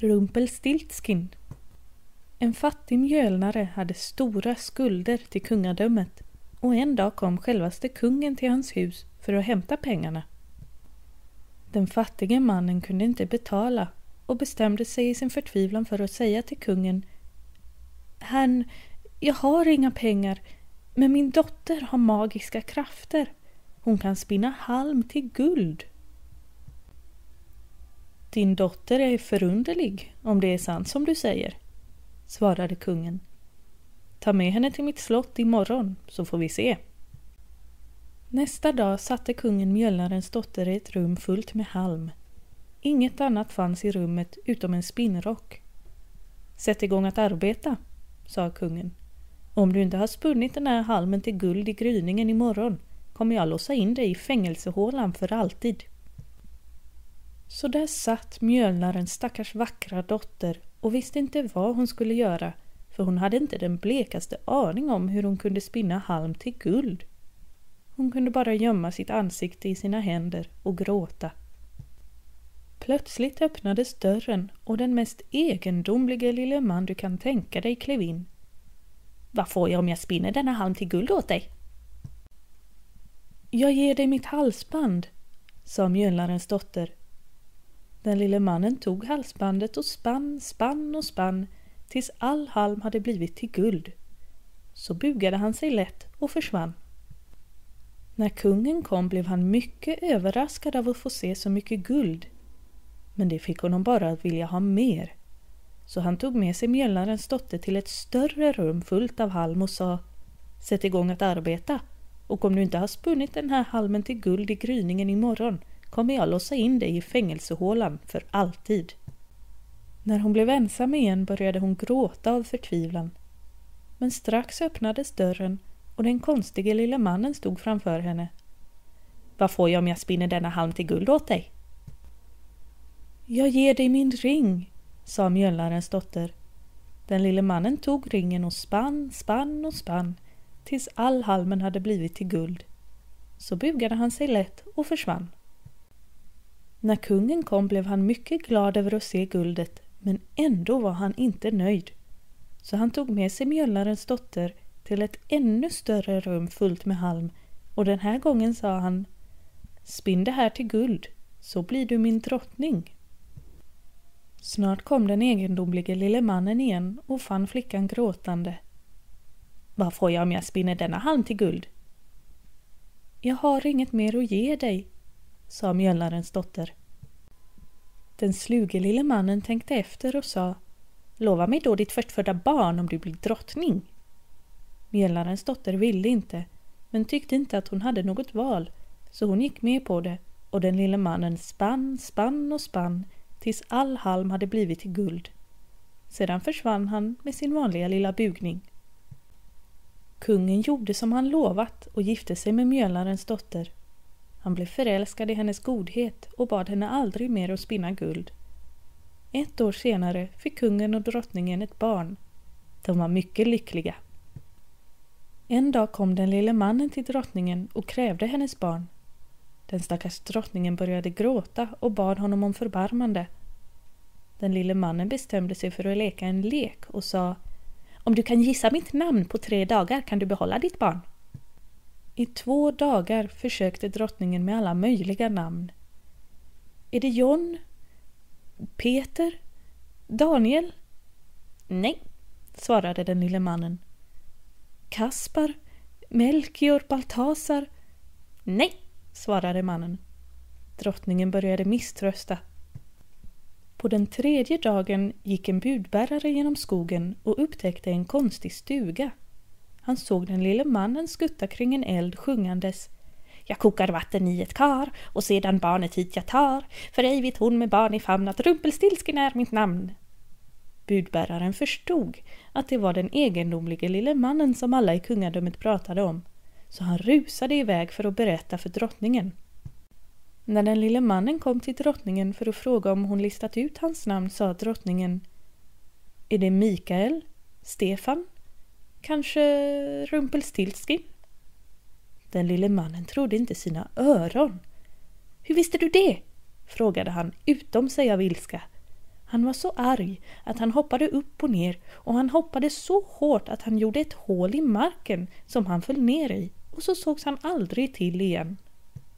Rumpelstiltskin. En fattig mjölnare hade stora skulder till kungadömet och en dag kom självaste kungen till hans hus för att hämta pengarna. Den fattige mannen kunde inte betala och bestämde sig i sin förtvivlan för att säga till kungen Herrn, jag har inga pengar, men min dotter har magiska krafter. Hon kan spinna halm till guld. Din dotter är förunderlig, om det är sant som du säger, svarade kungen. Ta med henne till mitt slott imorgon, så får vi se. Nästa dag satte kungen mjölnarens dotter i ett rum fullt med halm. Inget annat fanns i rummet utom en spinnrock. Sätt igång att arbeta, sa kungen. Om du inte har spunnit den här halmen till guld i gryningen imorgon kommer jag låsa in dig i fängelsehålan för alltid. Så där satt mjölnarens stackars vackra dotter och visste inte vad hon skulle göra för hon hade inte den blekaste aning om hur hon kunde spinna halm till guld. Hon kunde bara gömma sitt ansikte i sina händer och gråta. Plötsligt öppnades dörren och den mest egendomlige lille man du kan tänka dig klev in. Vad får jag om jag spinner denna halm till guld åt dig? Jag ger dig mitt halsband, sa mjölnarens dotter. Den lille mannen tog halsbandet och spann, spann och spann tills all halm hade blivit till guld. Så bugade han sig lätt och försvann. När kungen kom blev han mycket överraskad av att få se så mycket guld. Men det fick honom bara att vilja ha mer. Så han tog med sig mjölnarens dotter till ett större rum fullt av halm och sa Sätt igång att arbeta och om du inte har spunnit den här halmen till guld i gryningen imorgon kommer jag låsa in dig i fängelsehålan för alltid. När hon blev ensam igen började hon gråta av förtvivlan. Men strax öppnades dörren och den konstige lille mannen stod framför henne. Vad får jag om jag spinner denna halm till guld åt dig? Jag ger dig min ring, sa mjölnarens dotter. Den lille mannen tog ringen och spann, spann och spann tills all halmen hade blivit till guld. Så bugade han sig lätt och försvann. När kungen kom blev han mycket glad över att se guldet men ändå var han inte nöjd. Så han tog med sig mjölnarens dotter till ett ännu större rum fullt med halm och den här gången sa han Spinn det här till guld, så blir du min drottning. Snart kom den egendomlige lille mannen igen och fann flickan gråtande. Vad får jag om jag spinner denna halm till guld? Jag har inget mer att ge dig, sa mjölnarens dotter. Den sluge lille mannen tänkte efter och sa Lova mig då ditt förstfödda barn om du blir drottning. Mjölnarens dotter ville inte, men tyckte inte att hon hade något val, så hon gick med på det och den lille mannen spann, spann och spann tills all halm hade blivit till guld. Sedan försvann han med sin vanliga lilla bugning. Kungen gjorde som han lovat och gifte sig med mjölnarens dotter. Han blev förälskad i hennes godhet och bad henne aldrig mer att spinna guld. Ett år senare fick kungen och drottningen ett barn. De var mycket lyckliga. En dag kom den lille mannen till drottningen och krävde hennes barn. Den stackars drottningen började gråta och bad honom om förbarmande. Den lille mannen bestämde sig för att leka en lek och sa Om du kan gissa mitt namn på tre dagar kan du behålla ditt barn. I två dagar försökte drottningen med alla möjliga namn. Är det John? Peter? Daniel? Nej, svarade den lille mannen. Kaspar? Melchior? Baltasar? Nej, svarade mannen. Drottningen började misströsta. På den tredje dagen gick en budbärare genom skogen och upptäckte en konstig stuga. Han såg den lille mannen skutta kring en eld sjungandes jag kokar vatten i ett kar och sedan barnet hit jag tar för ej vet hon med barn i famn att Rumpelstiltskin är mitt namn. Budbäraren förstod att det var den egendomlige lille mannen som alla i kungadömet pratade om så han rusade iväg för att berätta för drottningen. När den lille mannen kom till drottningen för att fråga om hon listat ut hans namn sa drottningen Är det Mikael? Stefan? Kanske Rumpelstiltskin? Den lille mannen trodde inte sina öron. Hur visste du det? frågade han utom sig av ilska. Han var så arg att han hoppade upp och ner och han hoppade så hårt att han gjorde ett hål i marken som han föll ner i och så sågs han aldrig till igen.